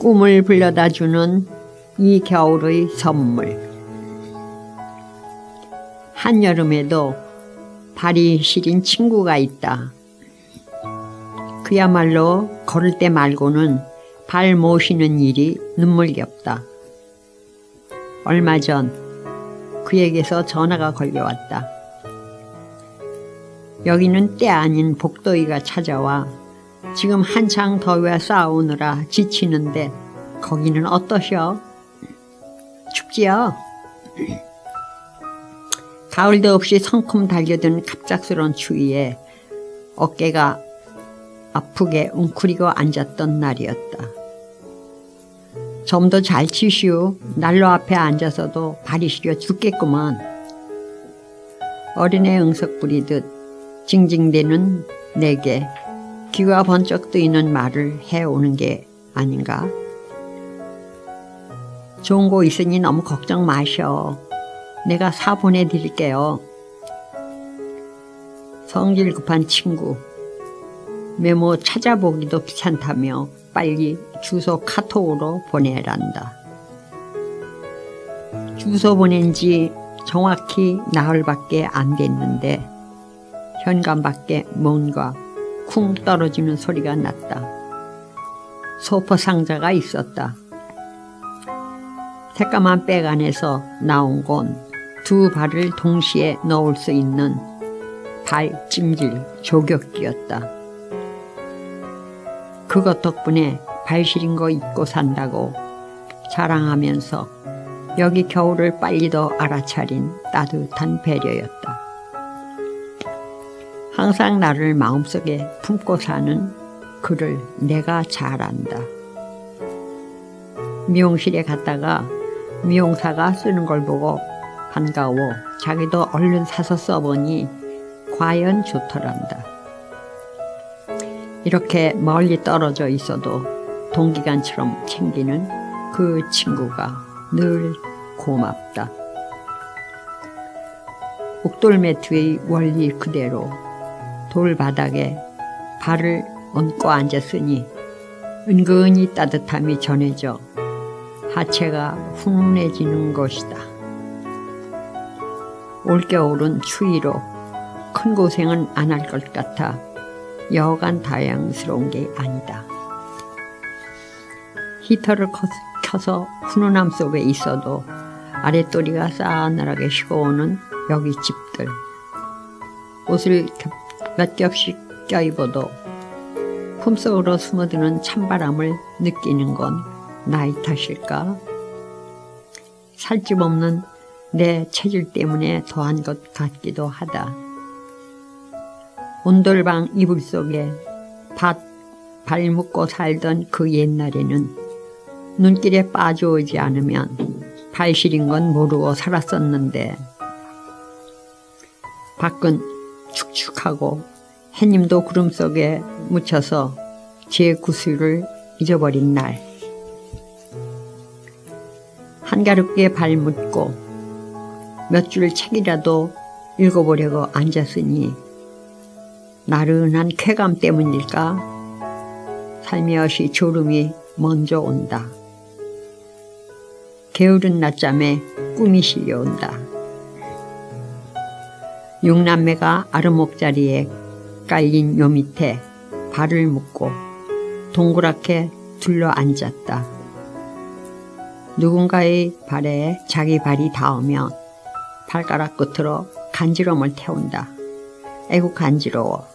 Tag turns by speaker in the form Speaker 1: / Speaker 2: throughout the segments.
Speaker 1: 꿈을 불려다 주는 이 겨울의 선물. 한여름에도 발이 시린 친구가 있다. 그야말로 걸을 때 말고는 발 모시는 일이 눈물겹다. 얼마 전 그에게서 전화가 걸려왔다. 여기는 때 아닌 복도이가 찾아와 지금 한창 더위와 싸우느라 지치는데 거기는 어떠셔? 춥지요? 가을도 없이 성큼 달겨든 갑작스러운 추위에 어깨가 아프게 웅크리고 앉았던 날이었다. 좀 더 잘 치시오. 난로 앞에 앉아서도 발이 시려 죽겠구만. 어린애 응석 부리듯 징징대는 내게 귀가 번쩍 뜨이는 말을 해오는 게 아닌가? 좋은 거 있으니 너무 걱정 마셔. 내가 사 보내드릴게요. 성질 급한 친구. 메모 찾아보기도 귀찮다며 빨리 주소 카톡으로 보내란다. 주소 보낸 지 정확히 나흘밖에 안 됐는데 현관 밖에 뭔가 쿵 떨어지는 소리가 났다. 소포 상자가 있었다. 새까만 백 안에서 나온 건 두 발을 동시에 넣을 수 있는 발 찜질 조격기였다. 그것 덕분에 발 시린 거 입고 산다고 자랑하면서 여기 겨울을 빨리 더 알아차린 따뜻한 배려였다. 항상 나를 마음속에 품고 사는 그를 내가 잘 안다. 미용실에 갔다가 미용사가 쓰는 걸 보고 반가워 자기도 얼른 사서 써보니 과연 좋더란다. 이렇게 멀리 떨어져 있어도 동기간처럼 챙기는 그 친구가 늘 고맙다. 옥돌 매트의 원리 그대로 돌바닥에 발을 얹고 앉았으니 은근히 따뜻함이 전해져 하체가 훈훈해지는 것이다. 올겨울은 추위로 큰 고생은 안 할 것 같아 여간 다양스러운 게 아니다. 히터를 켜서 훈훈함 속에 있어도 아랫도리가 싸늘하게 식어오는 여기 집들. 옷을 몇 겹씩 껴입어도 품속으로 숨어드는 찬바람을 느끼는 건 나이 탓일까? 살집 없는 내 체질 때문에 더한 것 같기도 하다. 온돌방 이불 속에 밭, 발 묶고 살던 그 옛날에는 눈길에 빠져오지 않으면 발 시린 건 모르고 살았었는데 밖은 축축하고 해님도 구름 속에 묻혀서 제 구슬을 잊어버린 날 한가롭게 발 묻고 몇 줄 책이라도 읽어보려고 앉았으니 나른한 쾌감 때문일까 살며시 졸음이 먼저 온다. 게으른 낮잠에 꿈이 실려온다. 육남매가 아르목자리에 깔린 요 밑에 발을 묶고 동그랗게 둘러 앉았다. 누군가의 발에 자기 발이 닿으면 발가락 끝으로 간지럼을 태운다. 애국 간지러워.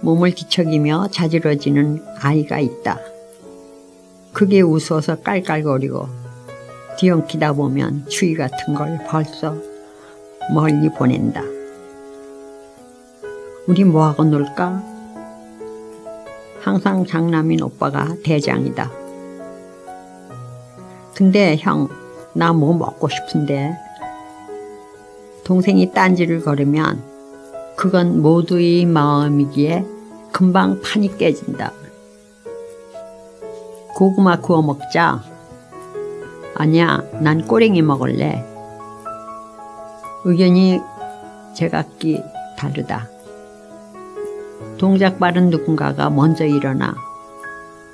Speaker 1: 몸을 뒤척이며 자지러지는 아이가 있다. 그게 웃어서 깔깔거리고 뒤엉키다 보면 추위 같은 걸 벌써 멀리 보낸다. 우리 뭐하고 놀까? 항상 장남인 오빠가 대장이다. 근데 형, 나 뭐 먹고 싶은데. 동생이 딴지를 걸으면 그건 모두의 마음이기에 금방 판이 깨진다. 고구마 구워 먹자. 아니야, 난 꼬랭이 먹을래. 의견이 제각기 다르다. 동작 빠른 누군가가 먼저 일어나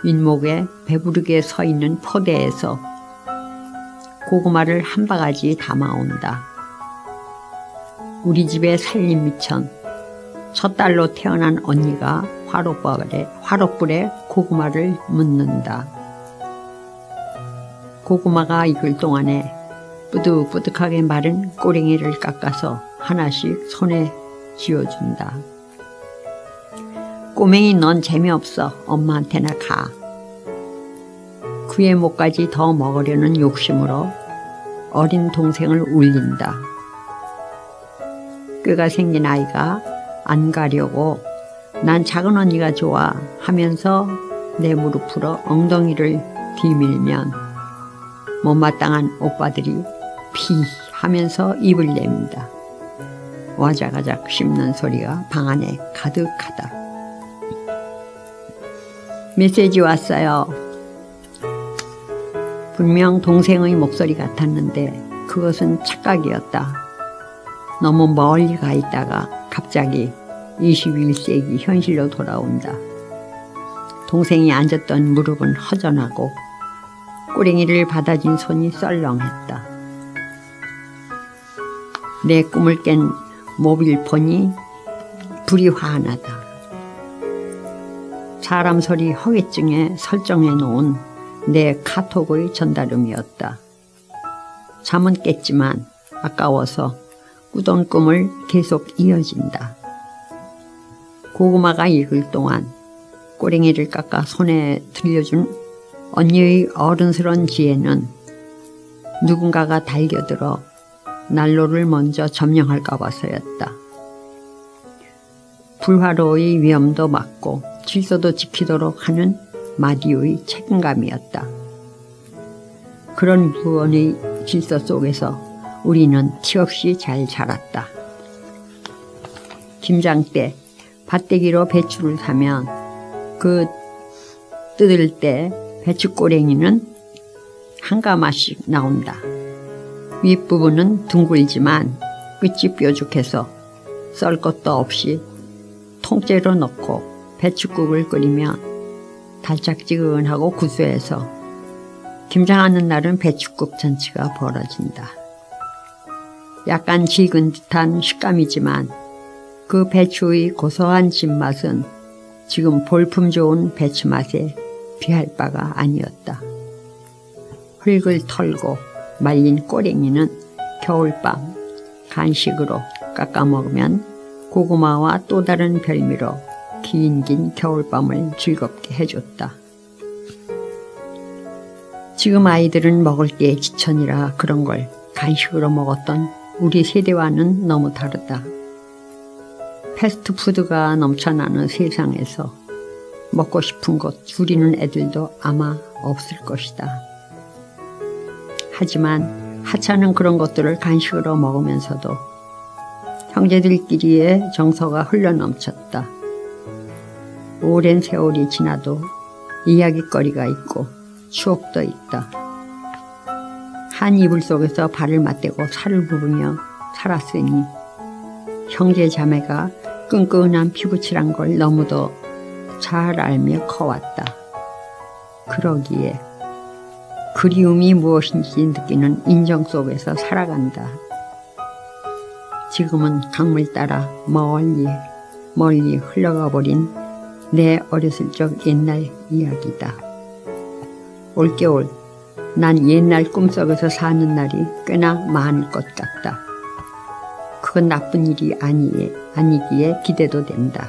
Speaker 1: 윗목에 배부르게 서 있는 포대에서 고구마를 한 바가지 담아온다. 우리 집의 살림미천 첫 딸로 태어난 언니가 화롯불에, 화롯불에 고구마를 묻는다. 고구마가 익을 동안에 뿌득뿌득하게 마른 꼬랭이를 깎아서 하나씩 손에 쥐어준다. 꼬맹이 넌 재미없어. 엄마한테나 가. 그의 목까지 더 먹으려는 욕심으로 어린 동생을 울린다. 꾀가 생긴 아이가 안 가려고 난 작은 언니가 좋아 하면서 내 무릎으로 엉덩이를 뒤밀면 못마땅한 오빠들이 피 하면서 입을 냅니다. 와자가작 씹는 소리가 방 안에 가득하다. 메시지 왔어요. 분명 동생의 목소리 같았는데 그것은 착각이었다. 너무 멀리 가 있다가 갑자기 21세기 현실로 돌아온다. 동생이 앉았던 무릎은 허전하고 꼬랭이를 받아진 손이 썰렁했다. 내 꿈을 깬 모빌폰이 불이 환하다. 사람 소리 허기증에 설정해 놓은 내 카톡의 전달음이었다. 잠은 깼지만 아까워서 꾸던 꿈을 계속 이어진다. 고구마가 익을 동안 꼬랭이를 깎아 손에 들려준 언니의 어른스런 지혜는 누군가가 달겨들어 난로를 먼저 점령할까 봐서였다. 불화로의 위험도 막고 질서도 지키도록 하는 마디오의 책임감이었다. 그런 무언의 질서 속에서 우리는 티없이 잘 자랐다. 김장 때 밭대기로 배추를 사면 그 뜯을 때 배추 꼬랭이는 한 가마씩 나온다. 윗부분은 둥글지만 끝이 뾰족해서 썰 것도 없이 통째로 넣고 배추국을 끓이면 달짝지근하고 구수해서 김장하는 날은 배추국 전체가 벌어진다. 약간 질근 듯한 식감이지만 그 배추의 고소한 진맛은 지금 볼품 좋은 배추 맛에 비할 바가 아니었다. 흙을 털고 말린 꼬랭이는 겨울밤 간식으로 깎아 먹으면 고구마와 또 다른 별미로 긴긴 겨울밤을 즐겁게 해줬다. 지금 아이들은 먹을 게 지천이라 그런 걸 간식으로 먹었던 우리 세대와는 너무 다르다. 패스트푸드가 넘쳐나는 세상에서 먹고 싶은 것 줄이는 애들도 아마 없을 것이다. 하지만 하찮은 그런 것들을 간식으로 먹으면서도 형제들끼리의 정서가 흘러넘쳤다. 오랜 세월이 지나도 이야기거리가 있고 추억도 있다. 한 이불 속에서 발을 맞대고 살을 부르며 살았으니 형제 자매가 끈끈한 피부칠한 걸 너무도 잘 알며 커왔다. 그러기에 그리움이 무엇인지 느끼는 인정 속에서 살아간다. 지금은 강물 따라 멀리 멀리 흘러가 버린 내 어렸을 적 옛날 이야기다. 올겨울 난 옛날 꿈속에서 사는 날이 꽤나 많을 것 같다. 그건 나쁜 일이 아니에, 아니기에 기대도 된다.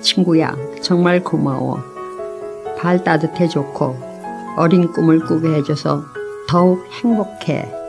Speaker 1: 친구야, 정말 고마워. 발 따뜻해 좋고 어린 꿈을 꾸게 해줘서 더욱 행복해